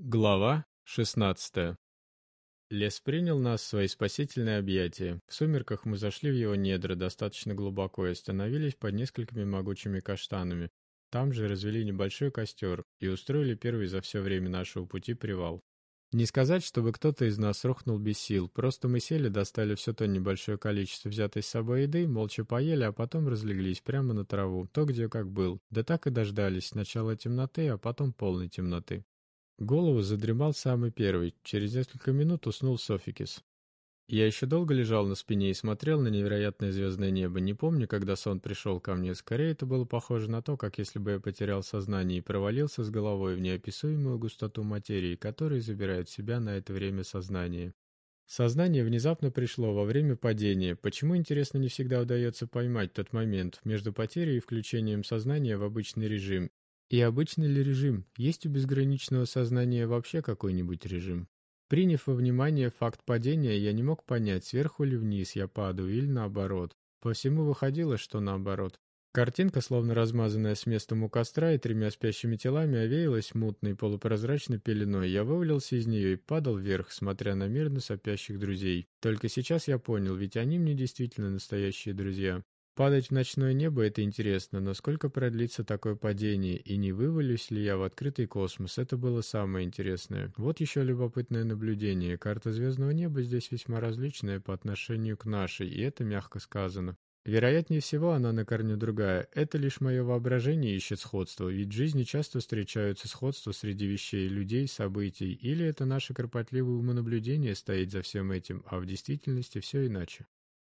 Глава 16 Лес принял нас в свои спасительные объятия. В сумерках мы зашли в его недра достаточно глубоко и остановились под несколькими могучими каштанами. Там же развели небольшой костер и устроили первый за все время нашего пути привал. Не сказать, чтобы кто-то из нас рухнул без сил, просто мы сели, достали все то небольшое количество взятой с собой еды, молча поели, а потом разлеглись прямо на траву, то где как был. Да так и дождались сначала темноты, а потом полной темноты. Голову задремал самый первый, через несколько минут уснул Софикис. Я еще долго лежал на спине и смотрел на невероятное звездное небо. Не помню, когда сон пришел ко мне. Скорее, это было похоже на то, как если бы я потерял сознание и провалился с головой в неописуемую густоту материи, которая забирает себя на это время сознание. Сознание внезапно пришло во время падения. Почему, интересно, не всегда удается поймать тот момент между потерей и включением сознания в обычный режим, и обычный ли режим? Есть у безграничного сознания вообще какой-нибудь режим? Приняв во внимание факт падения, я не мог понять, сверху или вниз я падаю, или наоборот. По всему выходило, что наоборот. Картинка, словно размазанная с местом у костра и тремя спящими телами, овеялась мутной полупрозрачной пеленой. Я вывалился из нее и падал вверх, смотря на мирно сопящих друзей. Только сейчас я понял, ведь они мне действительно настоящие друзья. Падать в ночное небо – это интересно, но сколько продлится такое падение, и не вывалюсь ли я в открытый космос – это было самое интересное. Вот еще любопытное наблюдение. Карта звездного неба здесь весьма различная по отношению к нашей, и это мягко сказано. Вероятнее всего, она на корню другая. Это лишь мое воображение ищет сходство, ведь в жизни часто встречаются сходства среди вещей, людей, событий, или это наше кропотливое умонаблюдение стоит за всем этим, а в действительности все иначе.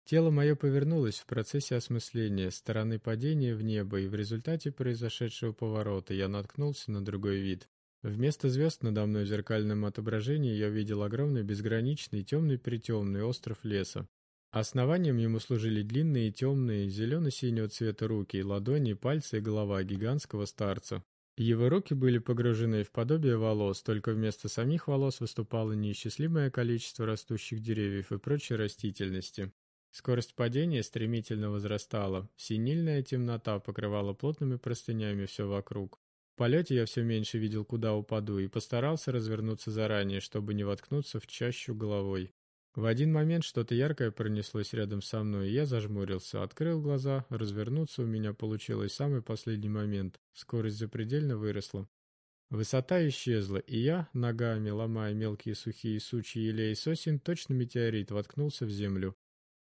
Тело мое повернулось в процессе осмысления стороны падения в небо, и в результате произошедшего поворота я наткнулся на другой вид. Вместо звезд надо мной в зеркальном отображении я видел огромный безграничный темный-притемный остров леса. Основанием ему служили длинные темные зелено-синего цвета руки, ладони, пальцы и голова гигантского старца. Его руки были погружены в подобие волос, только вместо самих волос выступало неисчислимое количество растущих деревьев и прочей растительности. Скорость падения стремительно возрастала, синильная темнота покрывала плотными простынями все вокруг. В полете я все меньше видел, куда упаду, и постарался развернуться заранее, чтобы не воткнуться в чащу головой. В один момент что-то яркое пронеслось рядом со мной, и я зажмурился, открыл глаза, развернуться у меня получилось в самый последний момент, скорость запредельно выросла. Высота исчезла, и я, ногами ломая мелкие сухие сучьи елей сосен, точно метеорит воткнулся в землю.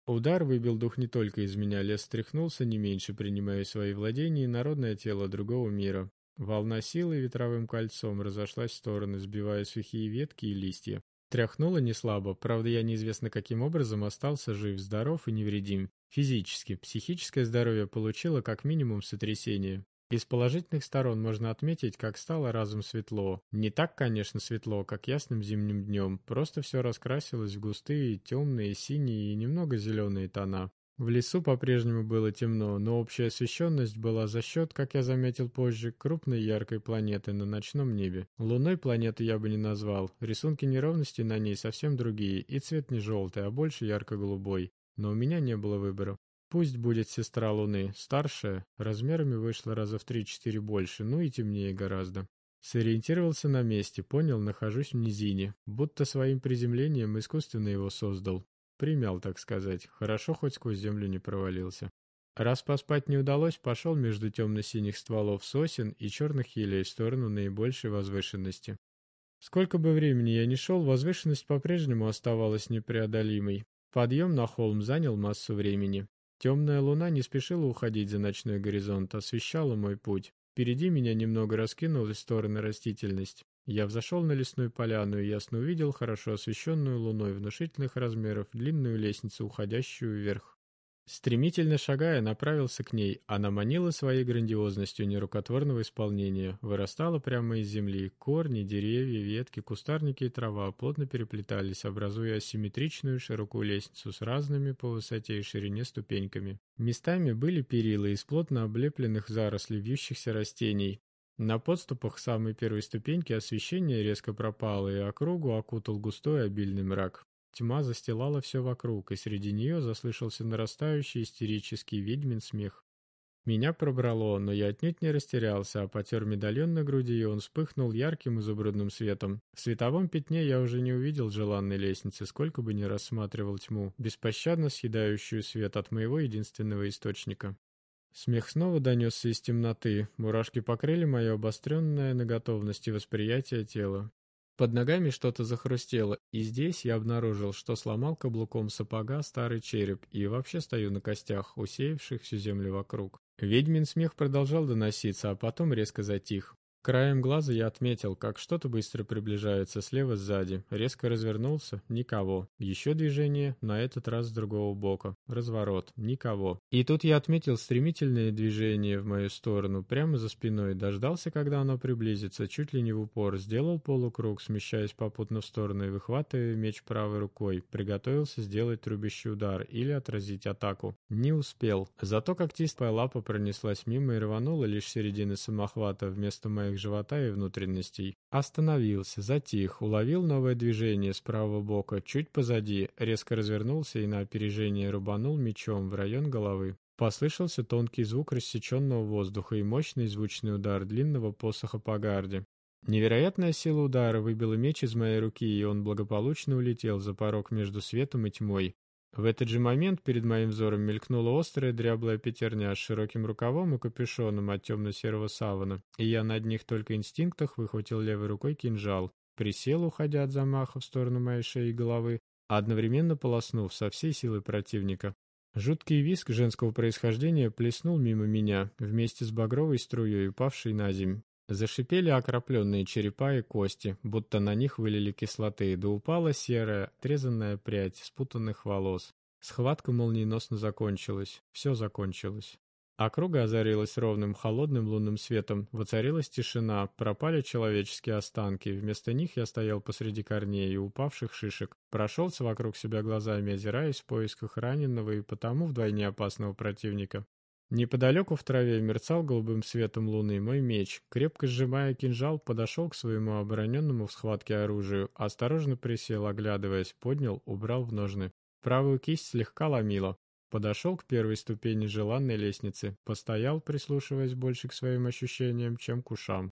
Удар выбил дух не только из меня, лес стряхнулся не меньше, принимая свои владения народное тело другого мира. Волна силы ветровым кольцом разошлась в стороны, сбивая сухие ветки и листья. Тряхнуло неслабо, правда я неизвестно каким образом остался жив, здоров и невредим. Физически, психическое здоровье получило как минимум сотрясение. Из положительных сторон можно отметить, как стало разом светло. Не так, конечно, светло, как ясным зимним днем, просто все раскрасилось в густые, темные, синие и немного зеленые тона. В лесу по-прежнему было темно, но общая освещенность была за счет, как я заметил позже, крупной яркой планеты на ночном небе. Луной планету я бы не назвал, рисунки неровностей на ней совсем другие, и цвет не желтый, а больше ярко-голубой. Но у меня не было выбора. Пусть будет сестра Луны, старшая, размерами вышла раза в три-четыре больше, ну и темнее гораздо. Сориентировался на месте, понял, нахожусь в низине, будто своим приземлением искусственно его создал. Примял, так сказать, хорошо хоть сквозь землю не провалился. Раз поспать не удалось, пошел между темно-синих стволов сосен и черных елей в сторону наибольшей возвышенности. Сколько бы времени я ни шел, возвышенность по-прежнему оставалась непреодолимой. Подъем на холм занял массу времени. Темная луна не спешила уходить за ночной горизонт, освещала мой путь. Впереди меня немного раскинулась в стороны растительность. Я взошел на лесную поляну и ясно увидел хорошо освещенную луной внушительных размеров длинную лестницу, уходящую вверх. Стремительно шагая, направился к ней. Она манила своей грандиозностью нерукотворного исполнения. Вырастала прямо из земли. Корни, деревья, ветки, кустарники и трава плотно переплетались, образуя асимметричную широкую лестницу с разными по высоте и ширине ступеньками. Местами были перила из плотно облепленных зарослей вьющихся растений. На подступах самой первой ступеньки освещение резко пропало, и округу окутал густой обильный мрак. Тьма застилала все вокруг, и среди нее заслышался нарастающий истерический ведьмин смех. Меня пробрало, но я отнюдь не растерялся, а потер медальон на груди, и он вспыхнул ярким изумрудным светом. В световом пятне я уже не увидел желанной лестницы, сколько бы ни рассматривал тьму, беспощадно съедающую свет от моего единственного источника. Смех снова донесся из темноты, мурашки покрыли мое обостренное на готовности восприятие тела. Под ногами что-то захрустело, и здесь я обнаружил, что сломал каблуком сапога старый череп и вообще стою на костях, усеявших всю землю вокруг. Ведьмин смех продолжал доноситься, а потом резко затих. Краем глаза я отметил, как что-то быстро приближается слева сзади. Резко развернулся — никого. Еще движение, на этот раз с другого бока. Разворот — никого. И тут я отметил стремительное движение в мою сторону, прямо за спиной. Дождался, когда оно приблизится, чуть ли не в упор. Сделал полукруг, смещаясь попутно в сторону и выхватывая меч правой рукой. Приготовился сделать трубящий удар или отразить атаку. Не успел. Зато когтистая лапа пронеслась мимо и рванула лишь середины самохвата вместо моих моих живота и внутренностей. Остановился, затих, уловил новое движение с правого бока, чуть позади, резко развернулся и на опережение рубанул мечом в район головы. Послышался тонкий звук рассеченного воздуха и мощный звучный удар длинного посоха по гарде. Невероятная сила удара выбила меч из моей руки, и он благополучно улетел за порог между светом и тьмой. В этот же момент перед моим взором мелькнула острая дряблая пятерня с широким рукавом и капюшоном от темно-серого савана, и я на одних только инстинктах выхватил левой рукой кинжал, присел, уходя от замаха в сторону моей шеи и головы, одновременно полоснув со всей силы противника. Жуткий виск женского происхождения плеснул мимо меня, вместе с багровой струей, упавшей на земь. Зашипели окропленные черепа и кости, будто на них вылили кислоты, да упала серая, отрезанная прядь спутанных волос. Схватка молниеносно закончилась. Все закончилось. Округа озарилась ровным, холодным лунным светом, воцарилась тишина, пропали человеческие останки, вместо них я стоял посреди корней и упавших шишек, прошелся вокруг себя глазами, озираясь в поисках раненого и потому вдвойне опасного противника. Неподалеку в траве мерцал голубым светом луны мой меч. Крепко сжимая кинжал, подошел к своему обороненному в схватке оружию, осторожно присел, оглядываясь, поднял, убрал в ножны. Правую кисть слегка ломило. Подошел к первой ступени желанной лестницы, постоял, прислушиваясь больше к своим ощущениям, чем к ушам.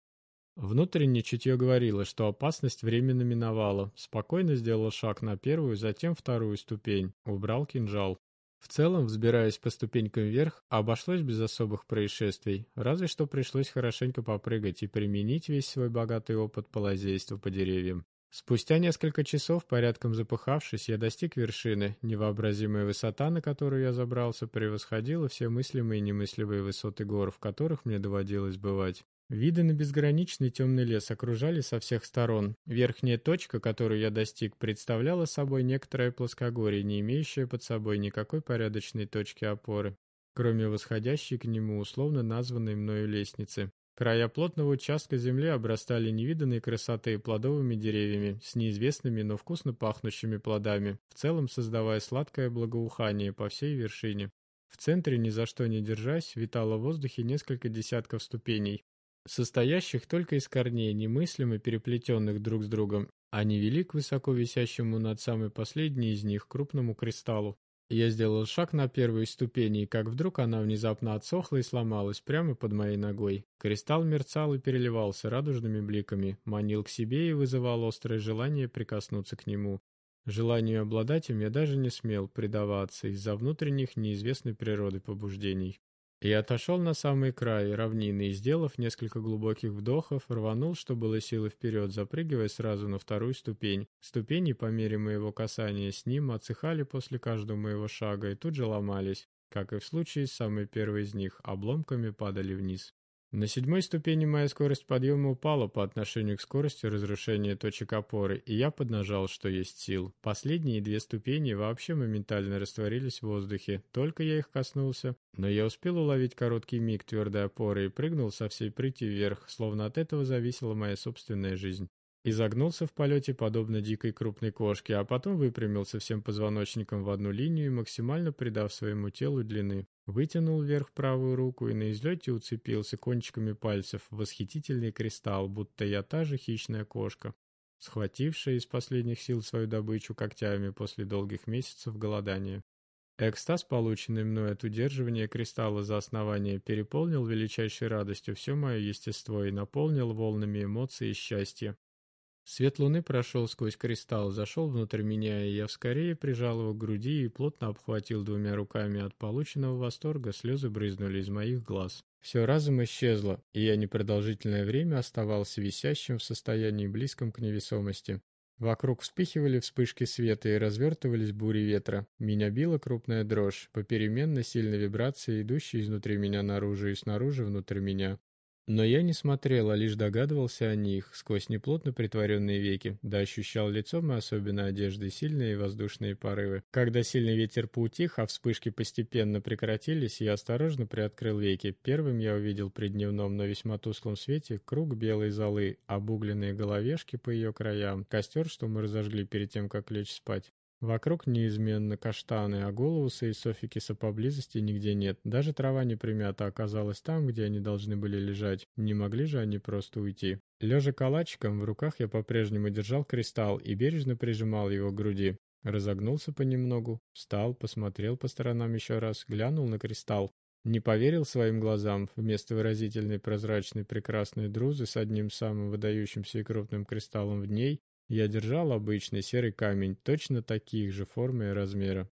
Внутреннее чутье говорило, что опасность временно миновала. Спокойно сделал шаг на первую, затем вторую ступень. Убрал кинжал. В целом, взбираясь по ступенькам вверх, обошлось без особых происшествий, разве что пришлось хорошенько попрыгать и применить весь свой богатый опыт по лазейству по деревьям. Спустя несколько часов, порядком запыхавшись, я достиг вершины. Невообразимая высота, на которую я забрался, превосходила все мыслимые и немыслимые высоты гор, в которых мне доводилось бывать. Виды на безграничный темный лес окружали со всех сторон. Верхняя точка, которую я достиг, представляла собой некоторое плоскогорье, не имеющее под собой никакой порядочной точки опоры, кроме восходящей к нему условно названной мною лестницы. Края плотного участка земли обрастали невиданной красоты плодовыми деревьями с неизвестными, но вкусно пахнущими плодами, в целом создавая сладкое благоухание по всей вершине. В центре, ни за что не держась, витало в воздухе несколько десятков ступеней, состоящих только из корней, немыслимо переплетенных друг с другом, они вели к высоко висящему над самой последней из них крупному кристаллу. Я сделал шаг на первой ступени, и как вдруг она внезапно отсохла и сломалась прямо под моей ногой. Кристалл мерцал и переливался радужными бликами, манил к себе и вызывал острое желание прикоснуться к нему. Желанию обладать им я даже не смел предаваться из-за внутренних неизвестной природы побуждений. Я отошел на самый край равнины и, сделав несколько глубоких вдохов, рванул, что было силы вперед, запрыгивая сразу на вторую ступень. Ступени, по мере моего касания с ним, отсыхали после каждого моего шага и тут же ломались. Как и в случае с самой первой из них, обломками падали вниз. На седьмой ступени моя скорость подъема упала по отношению к скорости разрушения точек опоры, и я поднажал, что есть сил. Последние две ступени вообще моментально растворились в воздухе, только я их коснулся, но я успел уловить короткий миг твердой опоры и прыгнул со всей прыти вверх, словно от этого зависела моя собственная жизнь. Изогнулся в полете подобно дикой крупной кошке, а потом выпрямился всем позвоночником в одну линию и максимально придав своему телу длины. Вытянул вверх правую руку и на излете уцепился кончиками пальцев в восхитительный кристалл, будто я та же хищная кошка, схватившая из последних сил свою добычу когтями после долгих месяцев голодания. Экстаз, полученный мной от удерживания кристалла за основание, переполнил величайшей радостью все мое естество и наполнил волнами эмоций и счастья. Свет луны прошел сквозь кристалл, зашел внутрь меня, и я вскорее прижал его к груди и плотно обхватил двумя руками. От полученного восторга слезы брызнули из моих глаз. Все разом исчезло, и я непродолжительное время оставался висящим в состоянии близком к невесомости. Вокруг вспыхивали вспышки света и развертывались бури ветра. Меня била крупная дрожь, попеременно сильной вибрации, идущей изнутри меня наружу и снаружи внутрь меня. Но я не смотрел, а лишь догадывался о них, сквозь неплотно притворенные веки, да ощущал лицом и особенно одеждой сильные воздушные порывы. Когда сильный ветер поутих, а вспышки постепенно прекратились, я осторожно приоткрыл веки. Первым я увидел при дневном, но весьма тусклом свете круг белой золы, обугленные головешки по ее краям, костер, что мы разожгли перед тем, как лечь спать. Вокруг неизменно каштаны, а головуса и софикиса поблизости нигде нет. Даже трава не примята оказалась там, где они должны были лежать. Не могли же они просто уйти. Лежа калачиком, в руках я по-прежнему держал кристалл и бережно прижимал его к груди. Разогнулся понемногу, встал, посмотрел по сторонам еще раз, глянул на кристалл. Не поверил своим глазам. Вместо выразительной прозрачной прекрасной друзы с одним самым выдающимся и крупным кристаллом в ней я держал обычный серый камень, точно таких же формы и размера.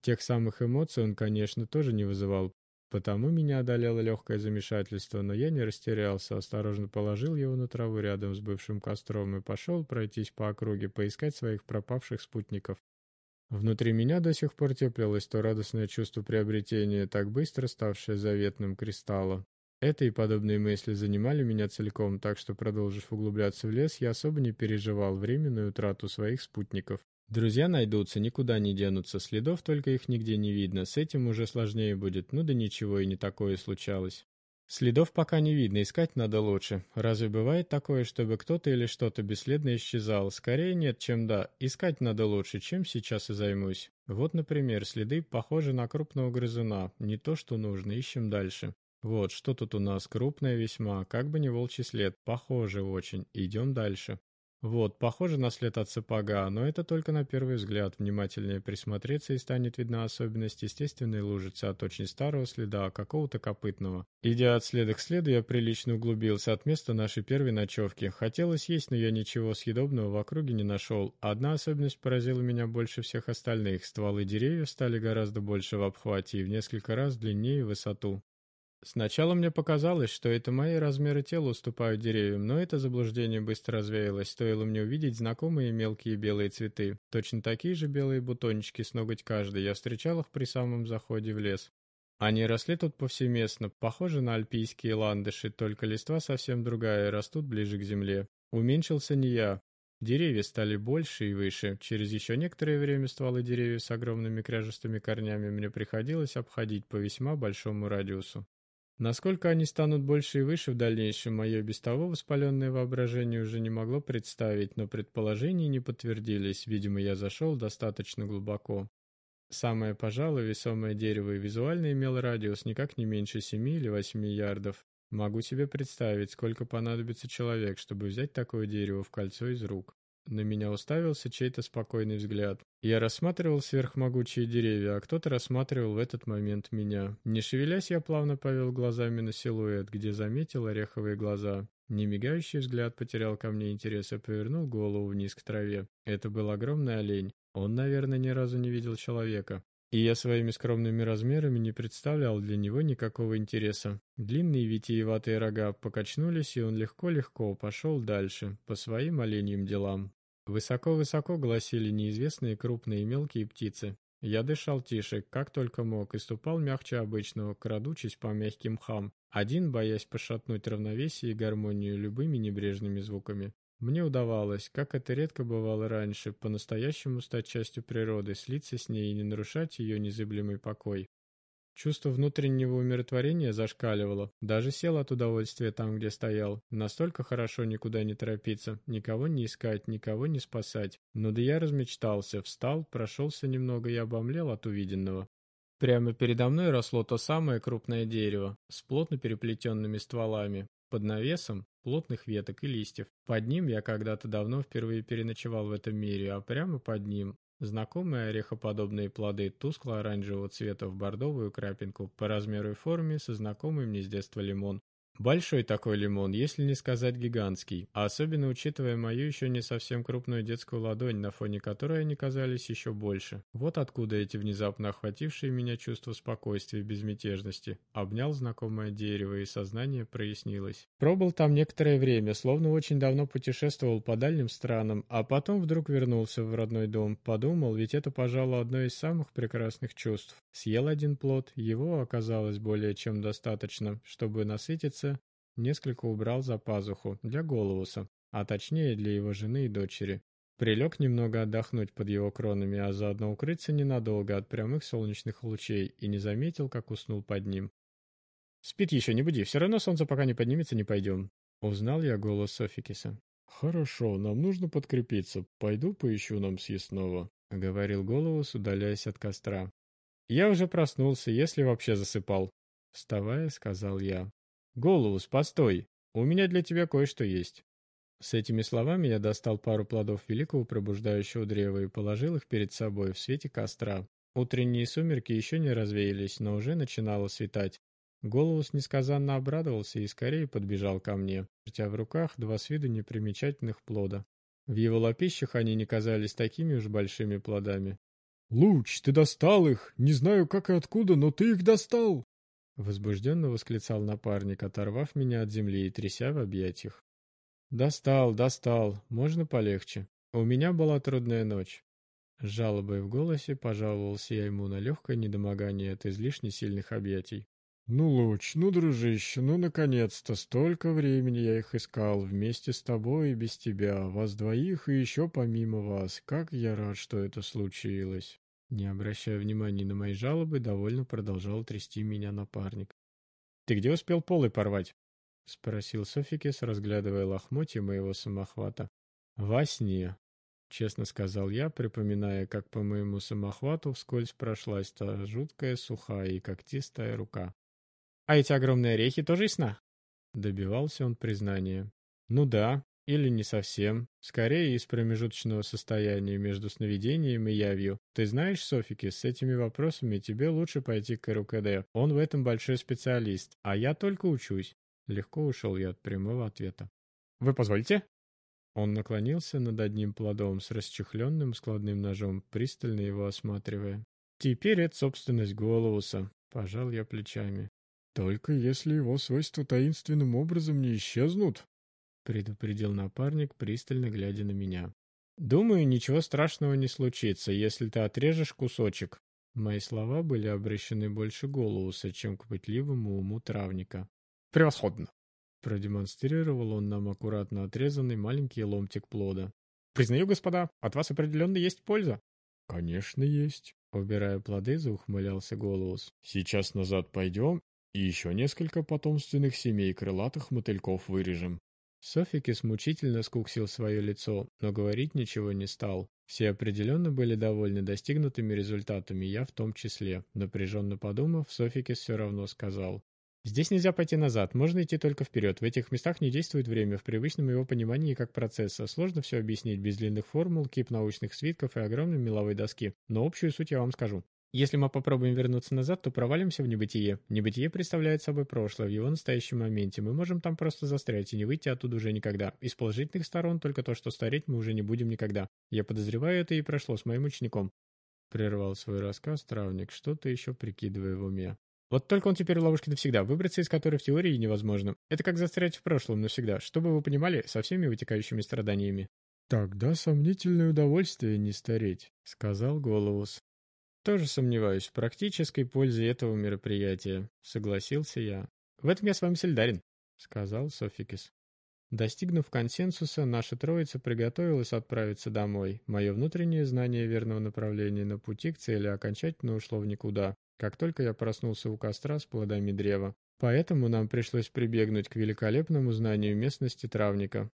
Тех самых эмоций он, конечно, тоже не вызывал, потому меня одолело легкое замешательство, но я не растерялся, осторожно положил его на траву рядом с бывшим костром и пошел пройтись по округе, поискать своих пропавших спутников. Внутри меня до сих пор теплилось то радостное чувство приобретения, так быстро ставшее заветным кристалла. Это и подобные мысли занимали меня целиком, так что, продолжив углубляться в лес, я особо не переживал временную утрату своих спутников. Друзья найдутся, никуда не денутся, следов только их нигде не видно, с этим уже сложнее будет, ну да ничего и не такое случалось. Следов пока не видно, искать надо лучше. Разве бывает такое, чтобы кто-то или что-то бесследно исчезал? Скорее нет, чем да. Искать надо лучше, чем сейчас и займусь. Вот, например, следы похожи на крупного грызуна. Не то, что нужно, ищем дальше. Вот, что тут у нас? Крупное весьма, как бы не волчий след, похоже очень. Идем дальше. Вот, похоже на след от сапога, но это только на первый взгляд. Внимательнее присмотреться и станет видна особенность естественной лужицы от очень старого следа, какого-то копытного. Идя от следа к следу, я прилично углубился от места нашей первой ночевки. Хотелось есть, но я ничего съедобного в округе не нашел. Одна особенность поразила меня больше всех остальных. Стволы деревьев стали гораздо больше в обхвате и в несколько раз длиннее в высоту. Сначала мне показалось, что это мои размеры тела уступают деревьям, но это заблуждение быстро развеялось, стоило мне увидеть знакомые мелкие белые цветы. Точно такие же белые бутончики с ноготь каждый, я встречал их при самом заходе в лес. Они росли тут повсеместно, похожи на альпийские ландыши, только листва совсем другая и растут ближе к земле. Уменьшился не я. Деревья стали больше и выше. Через еще некоторое время стволы деревьев с огромными кряжестыми корнями мне приходилось обходить по весьма большому радиусу. Насколько они станут больше и выше в дальнейшем, мое без того воспаленное воображение уже не могло представить, но предположения не подтвердились, видимо, я зашел достаточно глубоко. Самое, пожалуй, весомое дерево и визуально имело радиус никак не меньше семи или восьми ярдов. Могу себе представить, сколько понадобится человек, чтобы взять такое дерево в кольцо из рук. На меня уставился чей-то спокойный взгляд. Я рассматривал сверхмогучие деревья, а кто-то рассматривал в этот момент меня. Не шевелясь, я плавно повел глазами на силуэт, где заметил ореховые глаза. Немигающий взгляд потерял ко мне интерес и повернул голову вниз к траве. Это был огромный олень. Он, наверное, ни разу не видел человека. И я своими скромными размерами не представлял для него никакого интереса. Длинные витиеватые рога покачнулись, и он легко-легко пошел дальше, по своим оленьим делам. Высоко-высоко гласили неизвестные крупные и мелкие птицы. Я дышал тише, как только мог, и ступал мягче обычного, крадучись по мягким хам, один боясь пошатнуть равновесие и гармонию любыми небрежными звуками. Мне удавалось, как это редко бывало раньше, по-настоящему стать частью природы, слиться с ней и не нарушать ее незыблемый покой. Чувство внутреннего умиротворения зашкаливало. Даже сел от удовольствия там, где стоял. Настолько хорошо никуда не торопиться, никого не искать, никого не спасать. Но да я размечтался, встал, прошелся немного и обомлел от увиденного. Прямо передо мной росло то самое крупное дерево, с плотно переплетенными стволами. Под навесом плотных веток и листьев. Под ним я когда-то давно впервые переночевал в этом мире, а прямо под ним Знакомые орехоподобные плоды тускло-оранжевого цвета в бордовую крапинку, по размеру и форме со знакомый мне с детства лимон, Большой такой лимон, если не сказать гигантский, а особенно учитывая мою еще не совсем крупную детскую ладонь, на фоне которой они казались еще больше. Вот откуда эти внезапно охватившие меня чувства спокойствия и безмятежности. Обнял знакомое дерево, и сознание прояснилось. Пробыл там некоторое время, словно очень давно путешествовал по дальним странам, а потом вдруг вернулся в родной дом. Подумал, ведь это, пожалуй, одно из самых прекрасных чувств. Съел один плод, его оказалось более чем достаточно, чтобы насытиться Несколько убрал за пазуху для Голоуса, а точнее для его жены и дочери. Прилег немного отдохнуть под его кронами, а заодно укрыться ненадолго от прямых солнечных лучей и не заметил, как уснул под ним. «Спит еще, не буди, все равно солнце пока не поднимется, не пойдем», — узнал я голос Софикиса. «Хорошо, нам нужно подкрепиться. Пойду поищу нам съестного», — говорил Голос, удаляясь от костра. «Я уже проснулся, если вообще засыпал», — вставая, сказал я. «Голубус, постой! У меня для тебя кое-что есть». С этими словами я достал пару плодов великого пробуждающего древа и положил их перед собой в свете костра. Утренние сумерки еще не развеялись, но уже начинало светать. Голубус несказанно обрадовался и скорее подбежал ко мне, вертя в руках два с виду непримечательных плода. В его лапищах они не казались такими уж большими плодами. «Луч, ты достал их! Не знаю, как и откуда, но ты их достал!» Возбужденно восклицал напарник, оторвав меня от земли и тряся в объятиях. «Достал, достал, можно полегче. У меня была трудная ночь». С жалобой в голосе пожаловался я ему на легкое недомогание от излишне сильных объятий. «Ну, Луч, ну, дружище, ну, наконец-то! Столько времени я их искал, вместе с тобой и без тебя, вас двоих и еще помимо вас. Как я рад, что это случилось!» Не обращая внимания на мои жалобы, довольно продолжал трясти меня напарник. «Ты где успел полы порвать?» — спросил Софикис, разглядывая лохмотья моего самохвата. «Во сне», — честно сказал я, припоминая, как по моему самохвату вскользь прошлась та жуткая, сухая и когтистая рука. «А эти огромные орехи тоже из сна?» Добивался он признания. «Ну да, или не совсем. Скорее из промежуточного состояния между сновидением и явью. Ты знаешь, Софики, с этими вопросами тебе лучше пойти к РУКД. Он в этом большой специалист, а я только учусь. Легко ушел я от прямого ответа. Вы позволите? Он наклонился над одним плодом с расчехленным складным ножом, пристально его осматривая. Теперь это собственность Голоуса. Пожал я плечами. Только если его свойства таинственным образом не исчезнут, предупредил напарник, пристально глядя на меня. «Думаю, ничего страшного не случится, если ты отрежешь кусочек». Мои слова были обращены больше Голууса, чем к пытливому уму травника. «Превосходно!» Продемонстрировал он нам аккуратно отрезанный маленький ломтик плода. «Признаю, господа, от вас определенно есть польза». «Конечно есть», — убирая плоды, заухмылялся Голуус. «Сейчас назад пойдем и еще несколько потомственных семей крылатых мотыльков вырежем. Софикис мучительно скуксил свое лицо, но говорить ничего не стал. Все определенно были довольны достигнутыми результатами, я в том числе. Напряженно подумав, Софикис все равно сказал. Здесь нельзя пойти назад, можно идти только вперед. В этих местах не действует время в привычном его понимании как процесса. Сложно все объяснить без длинных формул, кип научных свитков и огромной меловой доски. Но общую суть я вам скажу. Если мы попробуем вернуться назад, то провалимся в небытие. Небытие представляет собой прошлое в его настоящем моменте. Мы можем там просто застрять и не выйти оттуда уже никогда. Из положительных сторон только то, что стареть мы уже не будем никогда. Я подозреваю, это и прошло с моим учеником. Прервал свой рассказ травник, что-то еще прикидывая в уме. Вот только он теперь в ловушке навсегда, выбраться из которой в теории невозможно. Это как застрять в прошлом навсегда, чтобы вы понимали, со всеми вытекающими страданиями. «Тогда сомнительное удовольствие не стареть», — сказал Голоус. Тоже сомневаюсь в практической пользе этого мероприятия, согласился я. В этом я с вами солидарен, сказал Софикис. Достигнув консенсуса, наша троица приготовилась отправиться домой. Мое внутреннее знание верного направления на пути к цели окончательно ушло в никуда, как только я проснулся у костра с плодами древа. Поэтому нам пришлось прибегнуть к великолепному знанию местности травника.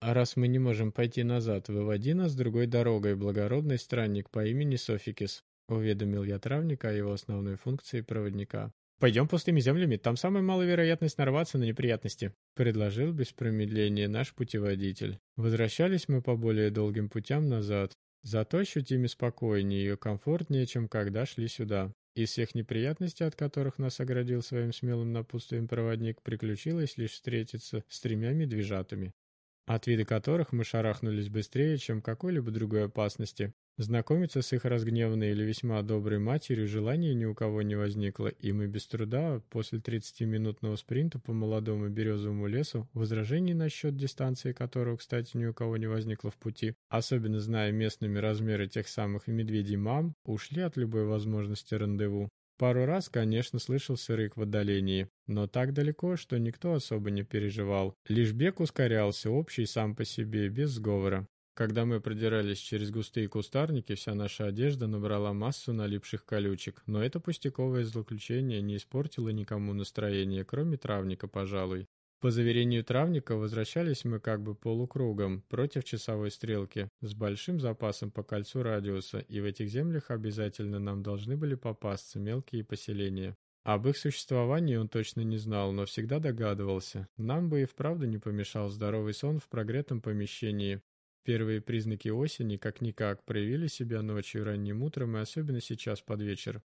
А раз мы не можем пойти назад, выводи нас другой дорогой, благородный странник по имени Софикис. Уведомил я травника о его основной функции проводника. «Пойдем пустыми землями, там самая малая вероятность нарваться на неприятности», — предложил без промедления наш путеводитель. Возвращались мы по более долгим путям назад. Зато ощутимо спокойнее и комфортнее, чем когда шли сюда. Из всех неприятностей, от которых нас оградил своим смелым напутствием проводник, приключилось лишь встретиться с тремя медвежатами, от вида которых мы шарахнулись быстрее, чем какой-либо другой опасности. Знакомиться с их разгневанной или весьма доброй матерью желания ни у кого не возникло, и мы без труда, после 30-минутного спринта по молодому березовому лесу, возражений насчет дистанции которого, кстати, ни у кого не возникло в пути, особенно зная местными размеры тех самых медведей мам, ушли от любой возможности рандеву. Пару раз, конечно, слышался рык в отдалении, но так далеко, что никто особо не переживал. Лишь бег ускорялся, общий сам по себе, без сговора. Когда мы продирались через густые кустарники, вся наша одежда набрала массу налипших колючек, но это пустяковое злоключение не испортило никому настроение, кроме травника, пожалуй. По заверению травника, возвращались мы как бы полукругом, против часовой стрелки, с большим запасом по кольцу радиуса, и в этих землях обязательно нам должны были попасться мелкие поселения. Об их существовании он точно не знал, но всегда догадывался. Нам бы и вправду не помешал здоровый сон в прогретом помещении, Первые признаки осени, как-никак, проявили себя ночью, ранним утром и особенно сейчас под вечер.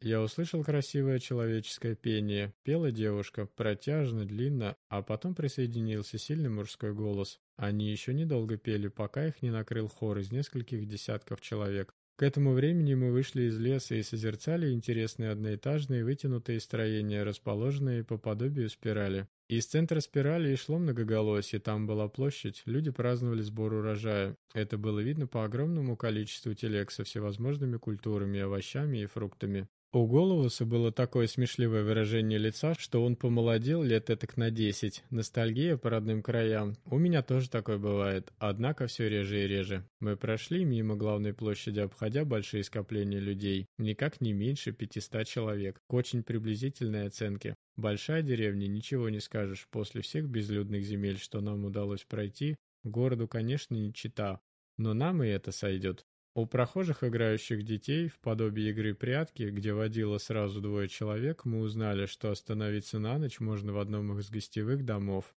Я услышал красивое человеческое пение, пела девушка, протяжно, длинно, а потом присоединился сильный мужской голос. Они еще недолго пели, пока их не накрыл хор из нескольких десятков человек. К этому времени мы вышли из леса и созерцали интересные одноэтажные вытянутые строения, расположенные по подобию спирали. Из центра спирали и шло многоголосие, там была площадь, люди праздновали сбор урожая. Это было видно по огромному количеству телег со всевозможными культурами, овощами и фруктами. У Головуса было такое смешливое выражение лица, что он помолодел лет этак на десять. Ностальгия по родным краям. У меня тоже такое бывает, однако все реже и реже. Мы прошли мимо главной площади, обходя большие скопления людей. Никак не меньше 500 человек. К очень приблизительной оценке. Большая деревня, ничего не скажешь. После всех безлюдных земель, что нам удалось пройти, городу, конечно, не чита. Но нам и это сойдет. У прохожих, играющих детей, в подобии игры прятки, где водило сразу двое человек, мы узнали, что остановиться на ночь можно в одном из гостевых домов.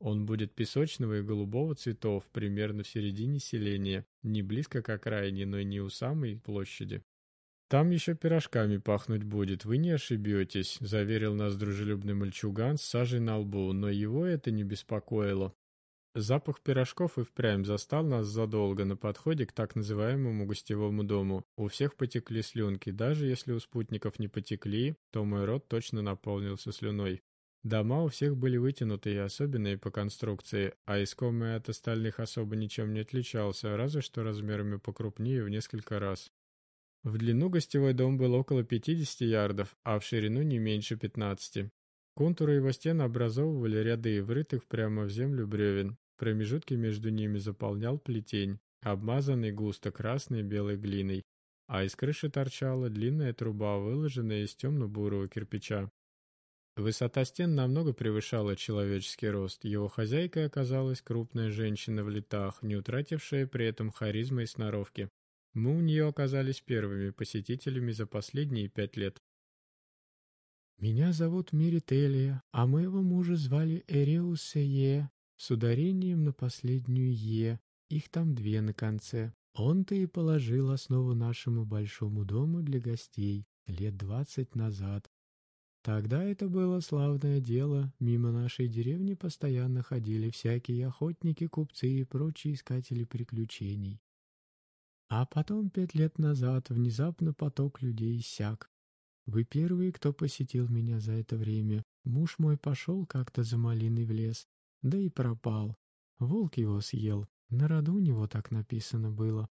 Он будет песочного и голубого цветов, примерно в середине селения, не близко к окраине, но и не у самой площади. «Там еще пирожками пахнуть будет, вы не ошибетесь», — заверил нас дружелюбный мальчуган с сажей на лбу, но его это не беспокоило. Запах пирожков и впрямь застал нас задолго на подходе к так называемому гостевому дому. У всех потекли слюнки, даже если у спутников не потекли, то мой рот точно наполнился слюной. Дома у всех были вытянутые особенные по конструкции, а искомый от остальных особо ничем не отличался, разве что размерами покрупнее в несколько раз. В длину гостевой дом был около 50 ярдов, а в ширину не меньше 15. Контуры его стен образовывали ряды врытых прямо в землю бревен. Промежутки между ними заполнял плетень, обмазанный густо красной и белой глиной, а из крыши торчала длинная труба, выложенная из темно-бурого кирпича. Высота стен намного превышала человеческий рост. Его хозяйкой оказалась крупная женщина в летах, не утратившая при этом харизмы и сноровки. Мы у нее оказались первыми посетителями за последние пять лет. «Меня зовут Мирителия, а моего мужа звали Эреусее», с ударением на последнюю «е», их там две на конце. Он-то и положил основу нашему большому дому для гостей лет двадцать назад. Тогда это было славное дело, мимо нашей деревни постоянно ходили всякие охотники, купцы и прочие искатели приключений. А потом пять лет назад внезапно поток людей иссяк. Вы первые, кто посетил меня за это время. Муж мой пошел как-то за малиной в лес, да и пропал. Волк его съел, на роду у него так написано было.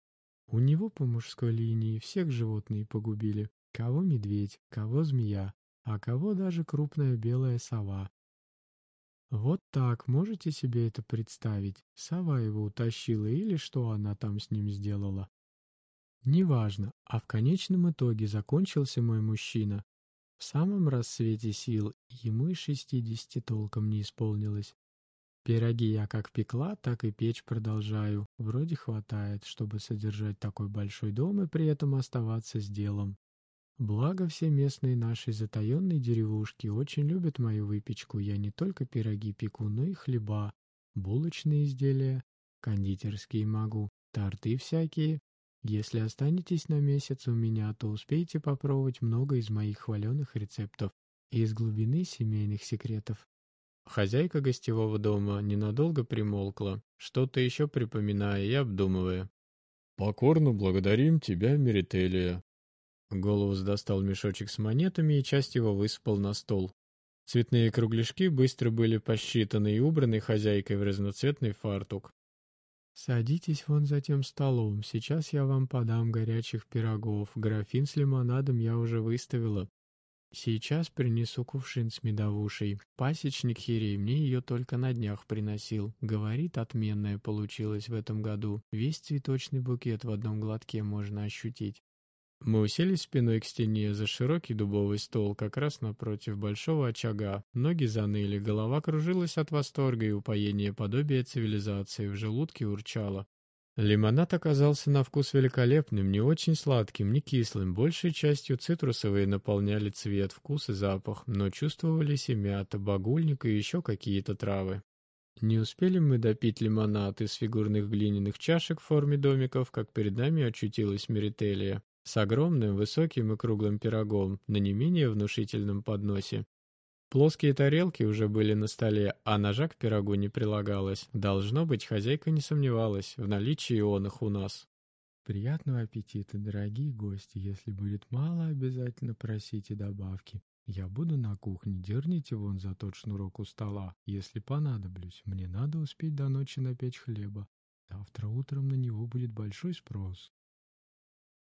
У него по мужской линии всех животные погубили. Кого медведь, кого змея, а кого даже крупная белая сова. Вот так, можете себе это представить? Сова его утащила или что она там с ним сделала? Неважно, а в конечном итоге закончился мой мужчина. В самом рассвете сил ему и шестидесяти толком не исполнилось. Пироги я как пекла, так и печь продолжаю. Вроде хватает, чтобы содержать такой большой дом и при этом оставаться с делом. Благо все местные нашей затаенной деревушки очень любят мою выпечку. Я не только пироги пеку, но и хлеба, булочные изделия, кондитерские могу, торты всякие, Если останетесь на месяц у меня, то успеете попробовать много из моих хваленых рецептов и из глубины семейных секретов. Хозяйка гостевого дома ненадолго примолкла, что-то еще припоминая и обдумывая. «Покорно благодарим тебя, Мерителия». Голос достал мешочек с монетами и часть его высыпал на стол. Цветные кругляшки быстро были посчитаны и убраны хозяйкой в разноцветный фартук. «Садитесь вон за тем столом, сейчас я вам подам горячих пирогов, графин с лимонадом я уже выставила. Сейчас принесу кувшин с медовушей. Пасечник Хирей мне ее только на днях приносил. Говорит, отменная получилась в этом году. Весь цветочный букет в одном глотке можно ощутить. Мы уселись спиной к стене за широкий дубовый стол, как раз напротив большого очага. Ноги заныли, голова кружилась от восторга и упоения подобия цивилизации, в желудке урчало. Лимонад оказался на вкус великолепным, не очень сладким, не кислым, большей частью цитрусовые наполняли цвет, вкус и запах, но чувствовались и мята, багульник и еще какие-то травы. Не успели мы допить лимонад из фигурных глиняных чашек в форме домиков, как перед нами очутилась Мерителия с огромным, высоким и круглым пирогом на не менее внушительном подносе. Плоские тарелки уже были на столе, а ножа к пирогу не прилагалось. Должно быть, хозяйка не сомневалась в наличии он их у нас. «Приятного аппетита, дорогие гости! Если будет мало, обязательно просите добавки. Я буду на кухне, дерните вон за тот шнурок у стола. Если понадоблюсь, мне надо успеть до ночи напечь хлеба. Завтра утром на него будет большой спрос.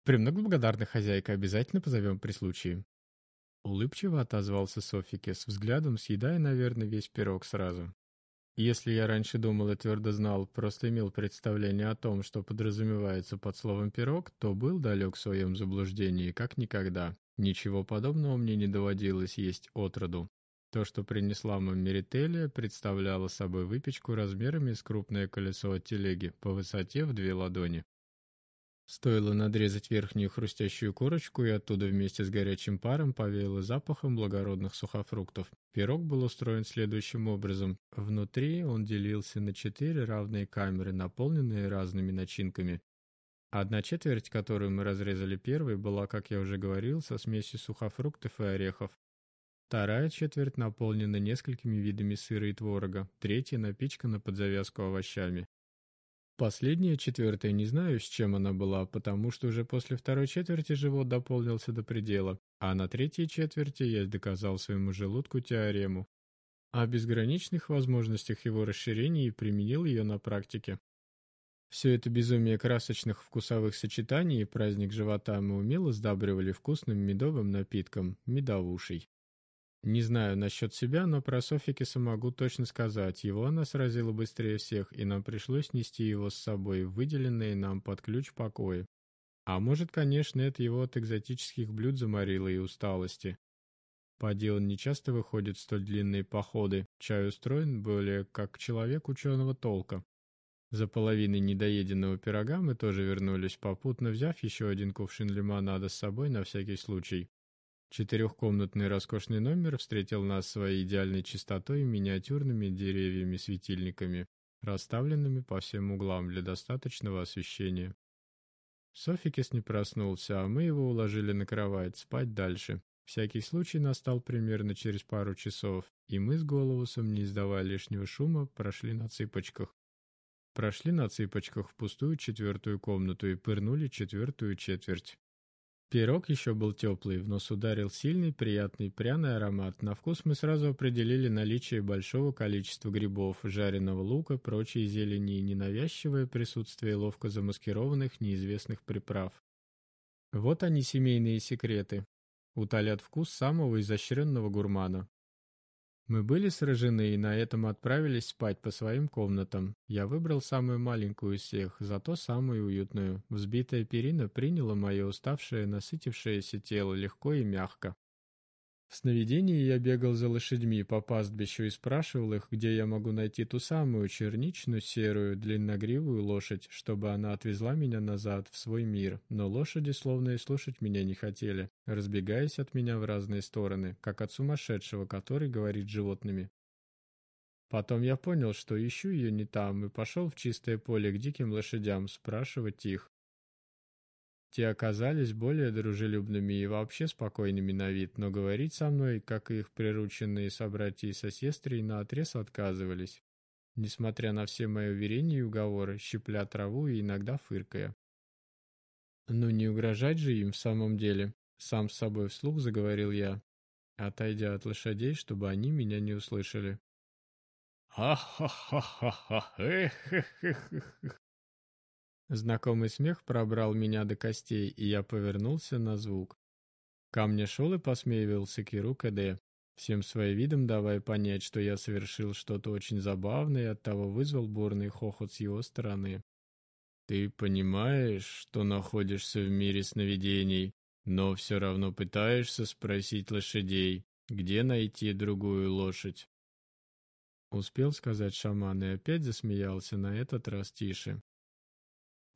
«Премного благодарна хозяйка, обязательно позовем при случае». Улыбчиво отозвался Софике, с взглядом съедая, наверное, весь пирог сразу. Если я раньше думал и твердо знал, просто имел представление о том, что подразумевается под словом «пирог», то был далек в своем заблуждении, как никогда. Ничего подобного мне не доводилось есть отроду. То, что принесла мам Мерителия, представляло собой выпечку размерами с крупное колесо от телеги, по высоте в две ладони. Стоило надрезать верхнюю хрустящую корочку, и оттуда вместе с горячим паром повеяло запахом благородных сухофруктов. Пирог был устроен следующим образом. Внутри он делился на четыре равные камеры, наполненные разными начинками. Одна четверть, которую мы разрезали первой, была, как я уже говорил, со смесью сухофруктов и орехов. Вторая четверть наполнена несколькими видами сыра и творога, третья напичкана под завязку овощами. Последняя четвертая не знаю, с чем она была, потому что уже после второй четверти живот дополнился до предела, а на третьей четверти я доказал своему желудку теорему о безграничных возможностях его расширения и применил ее на практике. Все это безумие красочных вкусовых сочетаний и праздник живота мы умело сдабривали вкусным медовым напитком – медовушей. Не знаю насчет себя, но про Софикиса могу точно сказать. Его она сразила быстрее всех, и нам пришлось нести его с собой в выделенные нам под ключ покои. А может, конечно, это его от экзотических блюд заморило и усталости. Поди он нечасто выходит в столь длинные походы. Чай устроен более как человек ученого толка. За половиной недоеденного пирога мы тоже вернулись, попутно взяв еще один кувшин лимонада с собой на всякий случай. Четырехкомнатный роскошный номер встретил нас своей идеальной чистотой и миниатюрными деревьями-светильниками, расставленными по всем углам для достаточного освещения. Софикис не проснулся, а мы его уложили на кровать, спать дальше. Всякий случай настал примерно через пару часов, и мы с Головусом, не издавая лишнего шума, прошли на цыпочках. Прошли на цыпочках в пустую четвертую комнату и пырнули четвертую четверть. Пирог еще был теплый, в нос ударил сильный, приятный, пряный аромат. На вкус мы сразу определили наличие большого количества грибов, жареного лука, прочей зелени и ненавязчивое присутствие ловко замаскированных неизвестных приправ. Вот они семейные секреты. Утолят вкус самого изощренного гурмана. Мы были сражены и на этом отправились спать по своим комнатам. Я выбрал самую маленькую из всех, зато самую уютную. Взбитая перина приняла мое уставшее, насытившееся тело легко и мягко. В сновидении я бегал за лошадьми по пастбищу и спрашивал их, где я могу найти ту самую черничную серую длинногривую лошадь, чтобы она отвезла меня назад в свой мир. Но лошади словно и слушать меня не хотели, разбегаясь от меня в разные стороны, как от сумасшедшего, который говорит животными. Потом я понял, что ищу ее не там, и пошел в чистое поле к диким лошадям спрашивать их. Те оказались более дружелюбными и вообще спокойными на вид, но говорить со мной, как и их прирученные собратья и сестры, наотрез отказывались. Несмотря на все мои уверения и уговоры, щипля траву и иногда фыркая. «Ну не угрожать же им в самом деле», — сам с собой вслух заговорил я, отойдя от лошадей, чтобы они меня не услышали. «Ха-ха-ха-ха-ха! Эх-эх-эх-эх!» Знакомый смех пробрал меня до костей, и я повернулся на звук. Ко мне шел и посмеивался Киру КД, всем своим видом давая понять, что я совершил что-то очень забавное и оттого вызвал бурный хохот с его стороны. «Ты понимаешь, что находишься в мире сновидений, но все равно пытаешься спросить лошадей, где найти другую лошадь?» Успел сказать шаман и опять засмеялся, на этот раз тише.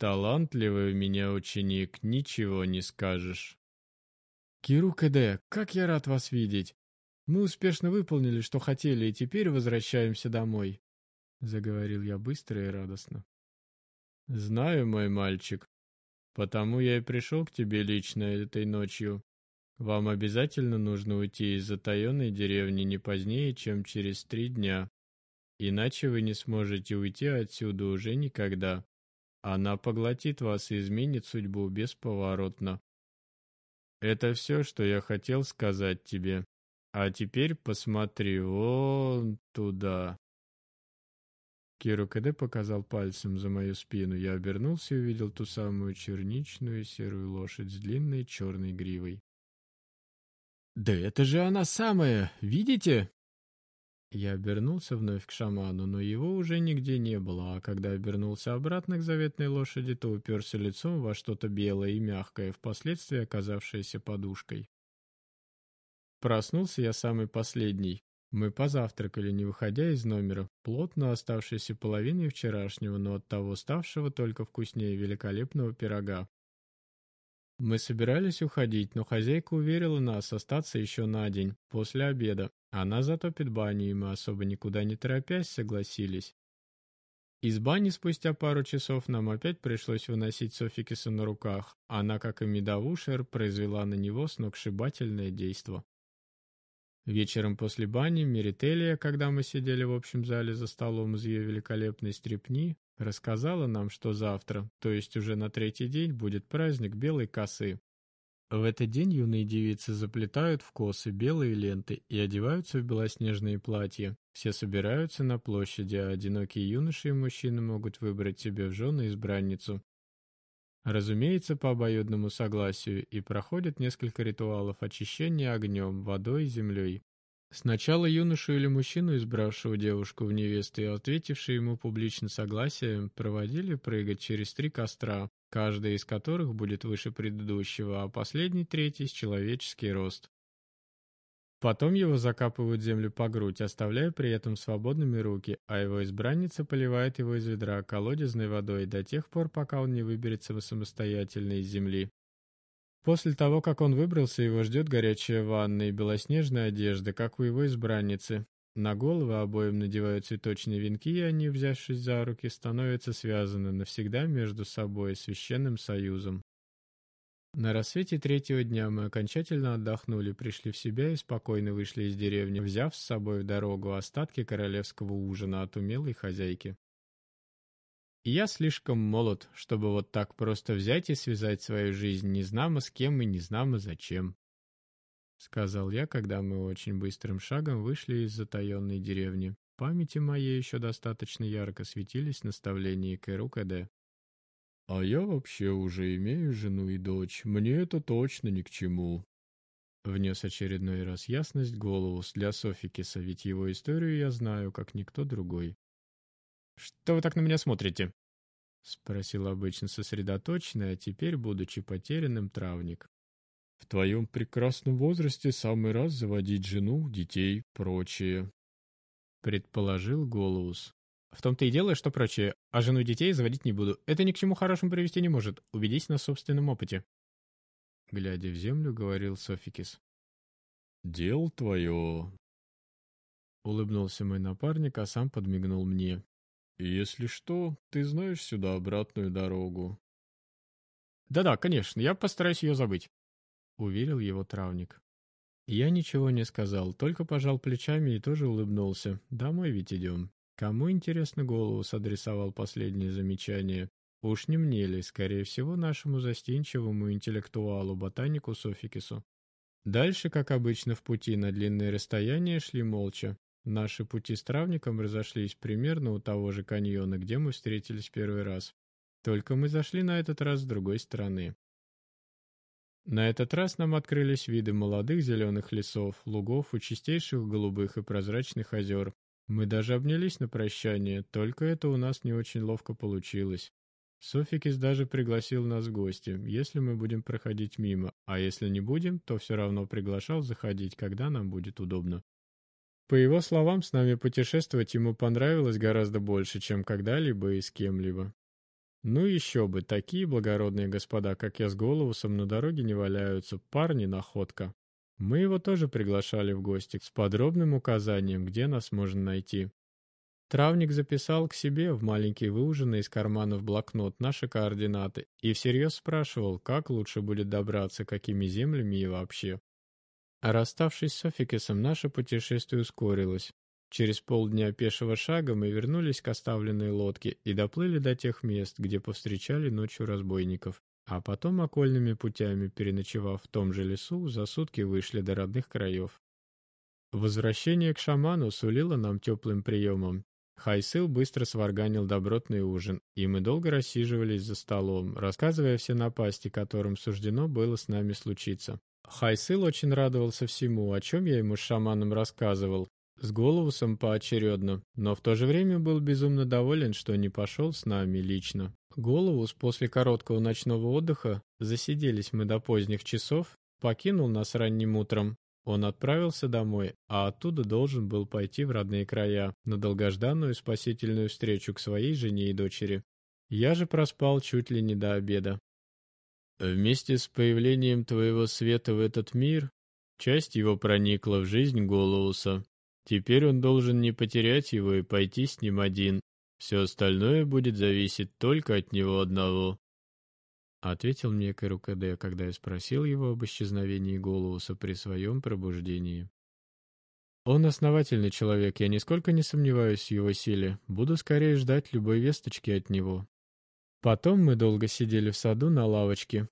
Талантливый у меня ученик, ничего не скажешь. Киру КД, как я рад вас видеть. Мы успешно выполнили, что хотели, и теперь возвращаемся домой. Заговорил я быстро и радостно. Знаю, мой мальчик. Потому я и пришел к тебе лично этой ночью. Вам обязательно нужно уйти из затаенной деревни не позднее, чем через три дня. Иначе вы не сможете уйти отсюда уже никогда. Она поглотит вас и изменит судьбу бесповоротно. Это все, что я хотел сказать тебе. А теперь посмотри вон туда. Киру КД показал пальцем за мою спину. Я обернулся и увидел ту самую черничную серую лошадь с длинной черной гривой. «Да это же она самая! Видите?» Я обернулся вновь к шаману, но его уже нигде не было, а когда обернулся обратно к заветной лошади, то уперся лицом во что-то белое и мягкое, впоследствии оказавшееся подушкой. Проснулся я самый последний. Мы позавтракали, не выходя из номера, плотно оставшейся половиной вчерашнего, но от того ставшего только вкуснее великолепного пирога. Мы собирались уходить, но хозяйка уверила нас остаться еще на день, после обеда, она затопит баню, и мы особо никуда не торопясь согласились. Из бани спустя пару часов нам опять пришлось выносить Софикиса на руках. Она, как и медовушер, произвела на него сногсшибательное действо. Вечером после бани Мерителия, когда мы сидели в общем зале за столом из ее великолепной стрепни, рассказала нам, что завтра, то есть уже на третий день, будет праздник белой косы. В этот день юные девицы заплетают в косы белые ленты и одеваются в белоснежные платья. Все собираются на площади, а одинокие юноши и мужчины могут выбрать себе в жены избранницу. Разумеется, по обоюдному согласию, и проходят несколько ритуалов очищения огнем, водой и землей. Сначала юношу или мужчину, избравшего девушку в невесты и ответивший ему публично согласием, проводили прыгать через три костра, каждый из которых будет выше предыдущего, а последний третий человеческий рост. Потом его закапывают в землю по грудь, оставляя при этом свободными руки, а его избранница поливает его из ведра колодезной водой до тех пор, пока он не выберется самостоятельно из земли. После того, как он выбрался, его ждет горячая ванна и белоснежная одежда, как у его избранницы. На головы обоим надевают цветочные венки, и они, взявшись за руки, становятся связаны навсегда между собой священным союзом. На рассвете третьего дня мы окончательно отдохнули, пришли в себя и спокойно вышли из деревни, взяв с собой в дорогу остатки королевского ужина от умелой хозяйки. я слишком молод, чтобы вот так просто взять и связать свою жизнь незнамо с кем и незнамо зачем сказал я, когда мы очень быстрым шагом вышли из затаенной деревни. В памяти моей еще достаточно ярко светились наставления Кэру КД. «А я вообще уже имею жену и дочь, мне это точно ни к чему», Внес очередной раз ясность голову для Софикиса, ведь его историю я знаю, как никто другой. «Что вы так на меня смотрите?» — спросил обычно сосредоточенный, а теперь, будучи потерянным, травник. В твоем прекрасном возрасте самый раз заводить жену, детей, прочее. Предположил Голоус. В том-то и дело, что прочее. А жену и детей заводить не буду. Это ни к чему хорошему привести не может. Убедись на собственном опыте. Глядя в землю, говорил Софикис. «Дел твое!» Улыбнулся мой напарник, а сам подмигнул мне. «Если что, ты знаешь сюда обратную дорогу. Да-да, конечно, я постараюсь ее забыть», — уверил его травник. Я ничего не сказал, только пожал плечами и тоже улыбнулся. Домой ведь идем. Кому, интересно, голову адресовал последнее замечание? Уж не мне ли, скорее всего, нашему застенчивому интеллектуалу, ботанику Софикису. Дальше, как обычно, в пути на длинные расстояния шли молча. Наши пути с травником разошлись примерно у того же каньона, где мы встретились первый раз. Только мы зашли на этот раз с другой стороны. На этот раз нам открылись виды молодых зеленых лесов, лугов и чистейших голубых и прозрачных озер. Мы даже обнялись на прощание, только это у нас не очень ловко получилось. Софикис даже пригласил нас в гости, если мы будем проходить мимо, а если не будем, то все равно приглашал заходить, когда нам будет удобно. По его словам, с нами путешествовать ему понравилось гораздо больше, чем когда-либо и с кем-либо. Ну еще бы, такие благородные господа, как я с Головусом, на дороге не валяются, парни находка. Мы его тоже приглашали в гости с подробным указанием, где нас можно найти. Травник записал к себе в маленький выуженный из карманов блокнот наши координаты и всерьез спрашивал, как лучше будет добраться, какими землями и вообще. Расставшись с Офикесом, наше путешествие ускорилось. Через полдня пешего шага мы вернулись к оставленной лодке и доплыли до тех мест, где повстречали ночью разбойников, а потом окольными путями, переночевав в том же лесу, за сутки вышли до родных краев. Возвращение к шаману сулило нам теплым приемом. Хайсыл быстро сварганил добротный ужин, и мы долго рассиживались за столом, рассказывая все напасти, которым суждено было с нами случиться. Хайсыл очень радовался всему, о чем я ему с шаманом рассказывал, с Головусом поочередно, но в то же время был безумно доволен, что не пошел с нами лично. Головус после короткого ночного отдыха, засиделись мы до поздних часов, покинул нас ранним утром. Он отправился домой, а оттуда должен был пойти в родные края, на долгожданную спасительную встречу к своей жене и дочери. Я же проспал чуть ли не до обеда. Вместе с появлением твоего света в этот мир, часть его проникла в жизнь Голоуса, Теперь он должен не потерять его и пойти с ним один. Все остальное будет зависеть только от него одного. Ответил мне Карукаде, когда я спросил его об исчезновении Голуса при своем пробуждении. Он основательный человек, я нисколько не сомневаюсь в его силе. Буду скорее ждать любой весточки от него. Потом мы долго сидели в саду на лавочке.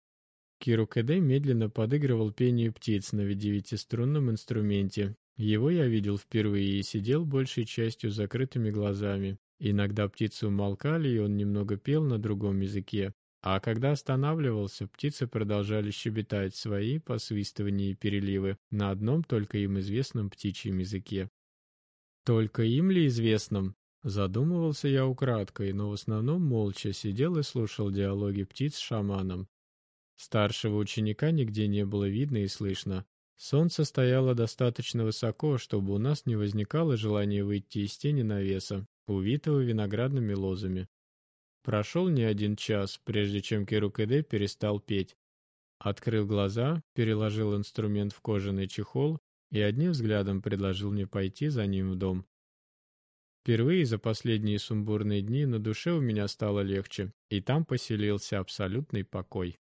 Кирукаде медленно подыгрывал пению птиц на девятиструнном инструменте, его я видел впервые и сидел большей частью закрытыми глазами. Иногда птицы умолкали, и он немного пел на другом языке. А когда останавливался, птицы продолжали щебетать свои посвистывания и переливы на одном только им известном птичьем языке. Только им ли известном? Задумывался я украдкой, но в основном молча сидел и слушал диалоги птиц с шаманом. Старшего ученика нигде не было видно и слышно, Солнце стояло достаточно высоко, чтобы у нас не возникало желания выйти из тени навеса, увитого виноградными лозами. Прошел не один час, прежде чем Кирукеде перестал петь. Открыл глаза, переложил инструмент в кожаный чехол и одним взглядом предложил мне пойти за ним в дом. Впервые за последние сумбурные дни на душе у меня стало легче, и там поселился абсолютный покой.